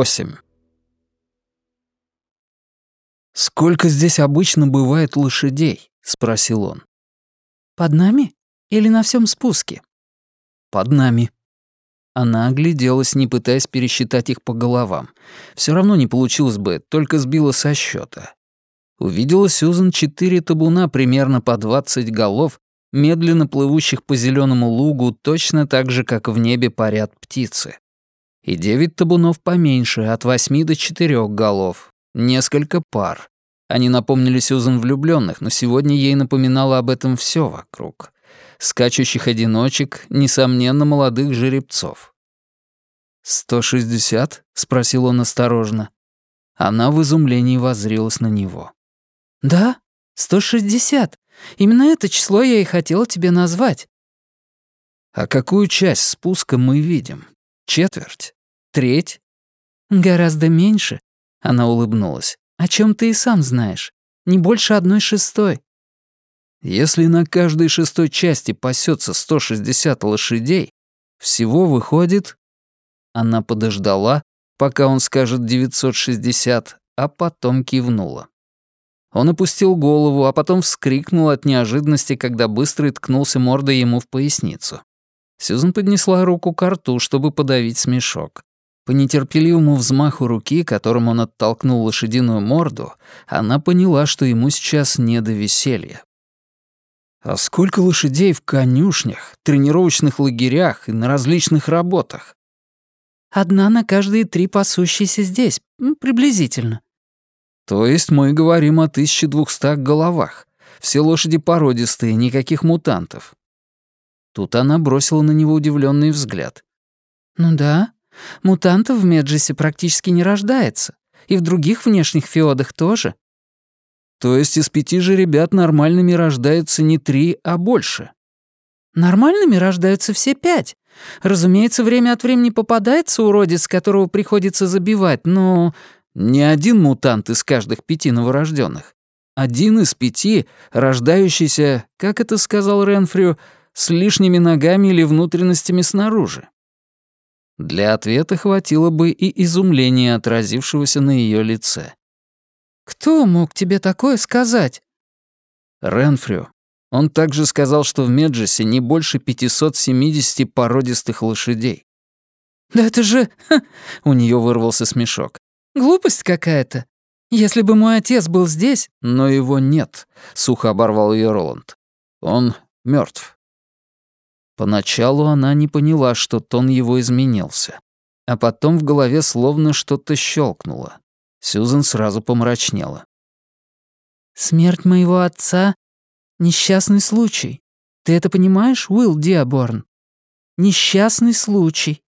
Восемь. «Сколько здесь обычно бывает лошадей?» — спросил он. «Под нами? Или на всем спуске?» «Под нами». Она огляделась, не пытаясь пересчитать их по головам. Все равно не получилось бы, только сбила со счета. Увидела Сюзан четыре табуна примерно по двадцать голов, медленно плывущих по зеленому лугу, точно так же, как в небе парят птицы. И девять табунов поменьше, от восьми до четырех голов. Несколько пар. Они напомнили Сюзан влюбленных, но сегодня ей напоминало об этом все вокруг. Скачущих одиночек, несомненно, молодых жеребцов. «Сто шестьдесят?» — спросил он осторожно. Она в изумлении воззрелась на него. «Да, сто шестьдесят. Именно это число я и хотела тебе назвать». «А какую часть спуска мы видим? Четверть? Треть?» «Гораздо меньше», — она улыбнулась о чем ты и сам знаешь. Не больше одной шестой». «Если на каждой шестой части пасется 160 лошадей, всего выходит...» Она подождала, пока он скажет 960, а потом кивнула. Он опустил голову, а потом вскрикнул от неожиданности, когда быстро ткнулся мордой ему в поясницу. Сьюзан поднесла руку к рту, чтобы подавить смешок. По нетерпеливому взмаху руки, которым он оттолкнул лошадиную морду, она поняла, что ему сейчас не до веселья. А сколько лошадей в конюшнях, тренировочных лагерях и на различных работах? Одна на каждые три пасущиеся здесь, приблизительно. То есть мы говорим о 1200 головах. Все лошади породистые, никаких мутантов. Тут она бросила на него удивленный взгляд. «Ну да, Мутантов в Меджисе практически не рождается. И в других внешних феодах тоже. То есть из пяти же ребят нормальными рождается не три, а больше? Нормальными рождаются все пять. Разумеется, время от времени попадается уродец, которого приходится забивать, но... Не один мутант из каждых пяти новорожденных. Один из пяти, рождающийся, как это сказал Ренфрю, с лишними ногами или внутренностями снаружи. Для ответа хватило бы и изумления, отразившегося на ее лице. «Кто мог тебе такое сказать?» «Ренфрю. Он также сказал, что в Меджесе не больше 570 породистых лошадей». «Да это же...» — у нее вырвался смешок. «Глупость какая-то. Если бы мой отец был здесь...» «Но его нет», — сухо оборвал ее Роланд. «Он мертв. Поначалу она не поняла, что тон его изменился. А потом в голове словно что-то щелкнуло. Сьюзен сразу помрачнела. «Смерть моего отца — несчастный случай. Ты это понимаешь, Уилл Диаборн? Несчастный случай.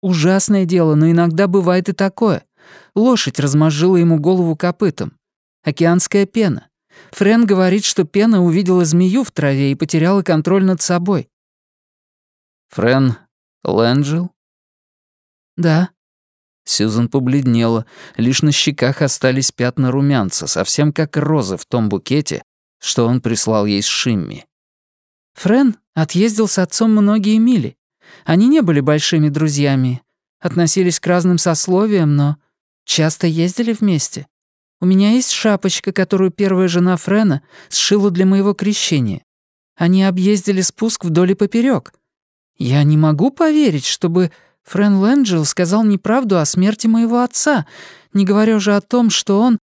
Ужасное дело, но иногда бывает и такое. Лошадь размозжила ему голову копытом. Океанская пена. Френ говорит, что пена увидела змею в траве и потеряла контроль над собой. Френ Лэнджел? Да. Сьюзан побледнела, лишь на щеках остались пятна румянца, совсем как розы в том букете, что он прислал ей с Шимми. Френ отъездил с отцом многие мили. Они не были большими друзьями, относились к разным сословиям, но часто ездили вместе. У меня есть шапочка, которую первая жена Френа сшила для моего крещения. Они объездили спуск вдоль и поперек, я не могу поверить, чтобы Френ Лэнджел сказал неправду о смерти моего отца, не говоря уже о том, что он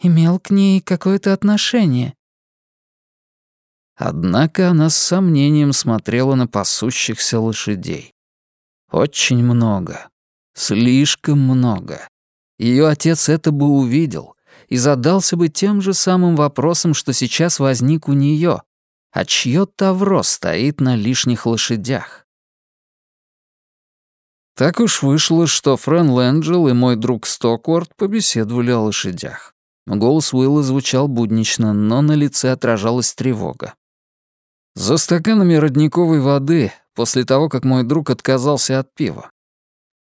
имел к ней какое-то отношение. Однако она с сомнением смотрела на пасущихся лошадей. Очень много. Слишком много. Ее отец это бы увидел и задался бы тем же самым вопросом, что сейчас возник у нее а чье тавро стоит на лишних лошадях. Так уж вышло, что Френ Лэнджел и мой друг Стокворд побеседовали о лошадях. Голос Уилла звучал буднично, но на лице отражалась тревога. За стаканами родниковой воды, после того, как мой друг отказался от пива.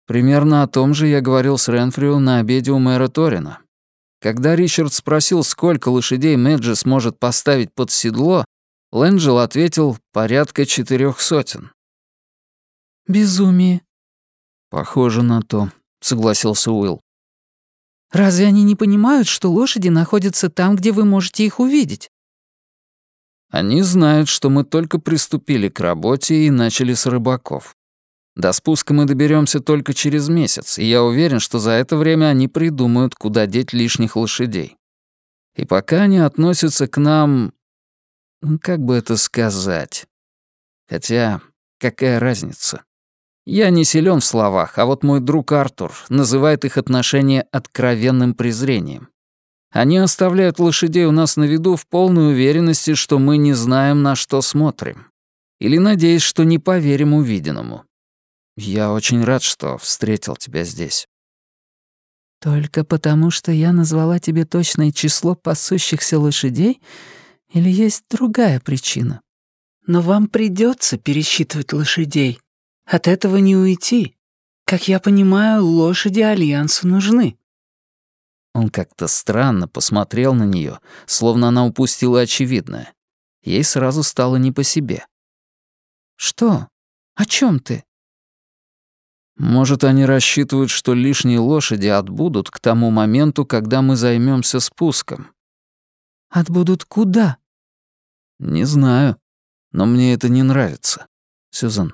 Примерно о том же я говорил с Ренфрю на обеде у мэра Торина. Когда Ричард спросил, сколько лошадей Мэджи сможет поставить под седло, Лэнджел ответил порядка четырех сотен. «Безумие». «Похоже на то», согласился Уилл. «Разве они не понимают, что лошади находятся там, где вы можете их увидеть?» Они знают, что мы только приступили к работе и начали с рыбаков. До спуска мы доберемся только через месяц, и я уверен, что за это время они придумают, куда деть лишних лошадей. И пока они относятся к нам... Ну, как бы это сказать? Хотя, какая разница? Я не силен в словах, а вот мой друг Артур называет их отношения откровенным презрением. Они оставляют лошадей у нас на виду в полной уверенности, что мы не знаем, на что смотрим. Или надеясь, что не поверим увиденному. Я очень рад, что встретил тебя здесь. Только потому, что я назвала тебе точное число пасущихся лошадей, или есть другая причина? Но вам придется пересчитывать лошадей. От этого не уйти. Как я понимаю, лошади Альянсу нужны. Он как-то странно посмотрел на нее, словно она упустила очевидное. Ей сразу стало не по себе. «Что? О чем ты?» Может, они рассчитывают, что лишние лошади отбудут к тому моменту, когда мы займемся спуском. Отбудут куда? Не знаю, но мне это не нравится. Сюзан,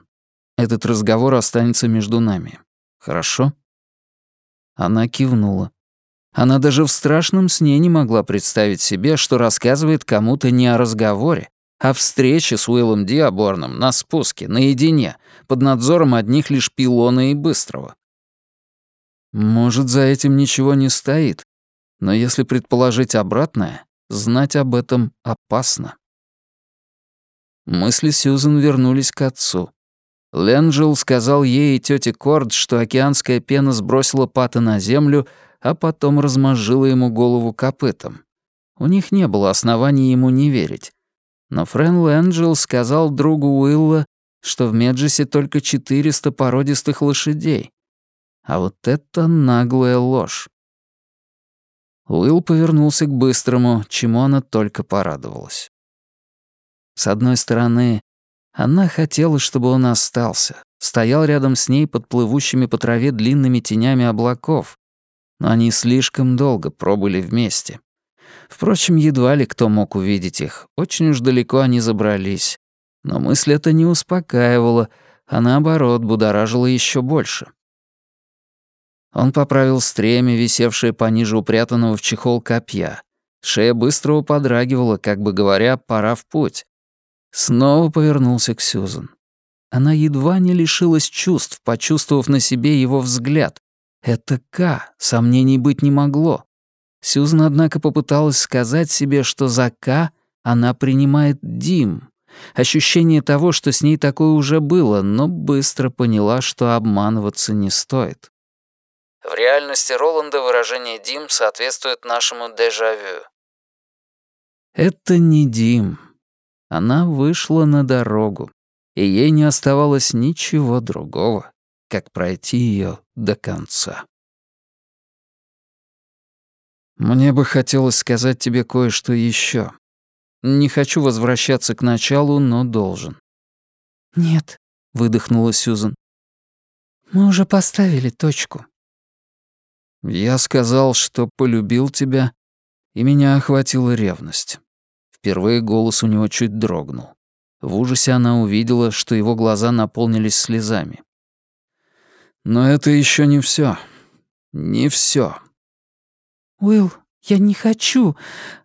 этот разговор останется между нами. Хорошо? Она кивнула. Она даже в страшном сне не могла представить себе, что рассказывает кому-то не о разговоре, а встрече с Уиллом Диаборном на спуске, наедине, под надзором одних лишь пилона и быстрого. Может, за этим ничего не стоит, но если предположить обратное, знать об этом опасно. Мысли Сьюзен вернулись к отцу. Ленджел сказал ей и тете Корд, что океанская пена сбросила Пата на землю, а потом размозжила ему голову копытом. У них не было оснований ему не верить. Но Френ Лэнджел сказал другу Уилла, что в Меджесе только 400 породистых лошадей. А вот это наглая ложь. Уилл повернулся к Быстрому, чему она только порадовалась. С одной стороны, она хотела, чтобы он остался, стоял рядом с ней под плывущими по траве длинными тенями облаков, но они слишком долго пробыли вместе. Впрочем, едва ли кто мог увидеть их, очень уж далеко они забрались. Но мысль эта не успокаивала, а наоборот будоражила еще больше. Он поправил стремя, висевшее пониже упрятанного в чехол копья. Шея быстро подрагивала, как бы говоря, пора в путь. Снова повернулся к Сюзан. Она едва не лишилась чувств, почувствовав на себе его взгляд. Это К, сомнений быть не могло. Сюзан, однако, попыталась сказать себе, что за К она принимает Дим. Ощущение того, что с ней такое уже было, но быстро поняла, что обманываться не стоит. В реальности Роланда выражение «Дим» соответствует нашему дежавю. Это не Дим. Она вышла на дорогу, и ей не оставалось ничего другого, как пройти ее до конца. Мне бы хотелось сказать тебе кое-что еще. Не хочу возвращаться к началу, но должен. Нет, выдохнула Сьюзен. Мы уже поставили точку. Я сказал, что полюбил тебя, и меня охватила ревность. Впервые голос у него чуть дрогнул. В ужасе она увидела, что его глаза наполнились слезами. Но это еще не все. Не все. «Уилл, я не хочу!»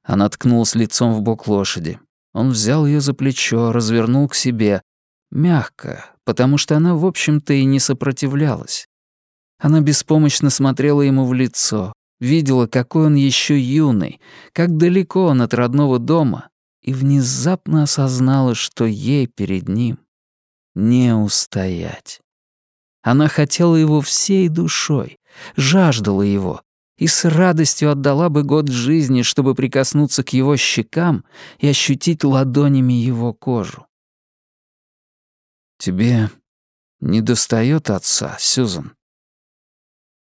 Она ткнулась лицом в бок лошади. Он взял ее за плечо, развернул к себе. Мягко, потому что она, в общем-то, и не сопротивлялась. Она беспомощно смотрела ему в лицо, видела, какой он еще юный, как далеко он от родного дома, и внезапно осознала, что ей перед ним не устоять. Она хотела его всей душой, жаждала его, и с радостью отдала бы год жизни, чтобы прикоснуться к его щекам и ощутить ладонями его кожу. «Тебе не достает отца, Сюзан?»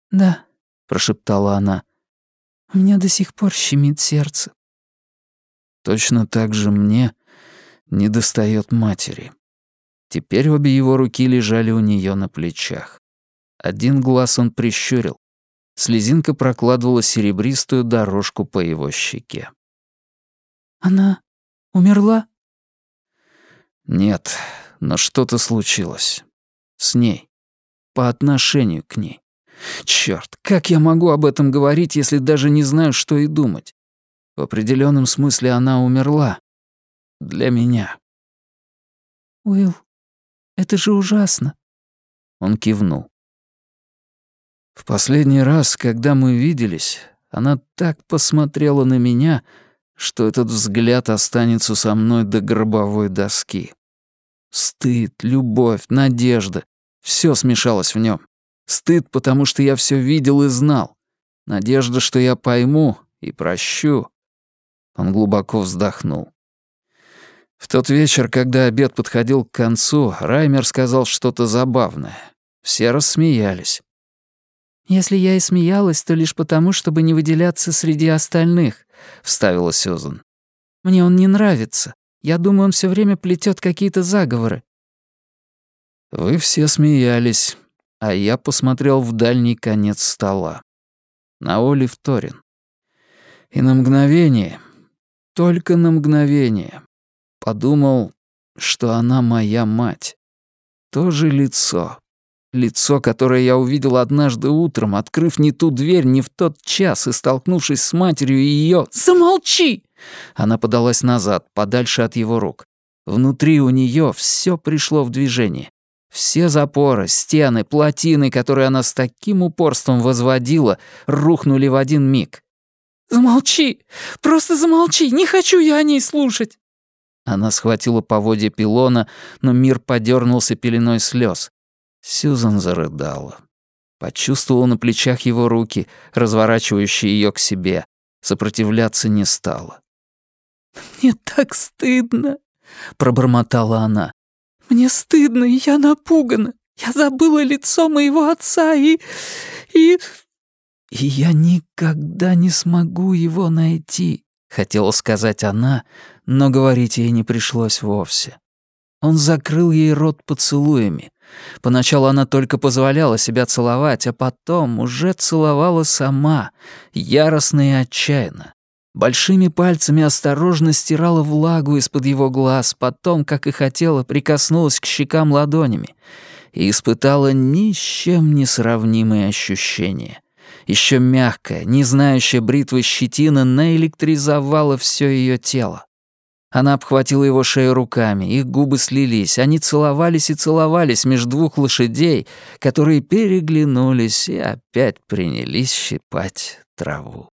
«Да», — прошептала она. «У меня до сих пор щемит сердце». «Точно так же мне не достает матери». Теперь обе его руки лежали у нее на плечах. Один глаз он прищурил. Слезинка прокладывала серебристую дорожку по его щеке. «Она умерла?» «Нет, но что-то случилось. С ней. По отношению к ней. Чёрт, как я могу об этом говорить, если даже не знаю, что и думать? В определенном смысле она умерла. Для меня». «Уилл, это же ужасно». Он кивнул. В последний раз, когда мы виделись, она так посмотрела на меня, что этот взгляд останется со мной до гробовой доски. Стыд, любовь, надежда — все смешалось в нем. Стыд, потому что я все видел и знал. Надежда, что я пойму и прощу. Он глубоко вздохнул. В тот вечер, когда обед подходил к концу, Раймер сказал что-то забавное. Все рассмеялись. «Если я и смеялась, то лишь потому, чтобы не выделяться среди остальных», — вставила Сюзан. «Мне он не нравится. Я думаю, он все время плетет какие-то заговоры». Вы все смеялись, а я посмотрел в дальний конец стола. На Олив Торин. И на мгновение, только на мгновение, подумал, что она моя мать. То же лицо, Лицо, которое я увидел однажды утром, открыв не ту дверь не в тот час и столкнувшись с матерью и ее... «Замолчи!» Она подалась назад, подальше от его рук. Внутри у нее все пришло в движение. Все запоры, стены, плотины, которые она с таким упорством возводила, рухнули в один миг. «Замолчи! Просто замолчи! Не хочу я о ней слушать!» Она схватила поводья пилона, но мир подернулся пеленой слез. Сьюзан зарыдала. Почувствовала на плечах его руки, разворачивающие ее к себе. Сопротивляться не стала. «Мне так стыдно», — пробормотала она. «Мне стыдно, и я напугана. Я забыла лицо моего отца и... и...» «И я никогда не смогу его найти», — хотела сказать она, но говорить ей не пришлось вовсе. Он закрыл ей рот поцелуями, Поначалу она только позволяла себя целовать, а потом уже целовала сама, яростно и отчаянно. Большими пальцами осторожно стирала влагу из-под его глаз, потом, как и хотела, прикоснулась к щекам ладонями и испытала ни с чем не сравнимые ощущения. Еще мягкая, не знающая бритвы щетина наэлектризовала все ее тело. Она обхватила его шею руками, их губы слились, они целовались и целовались между двух лошадей, которые переглянулись и опять принялись щипать траву.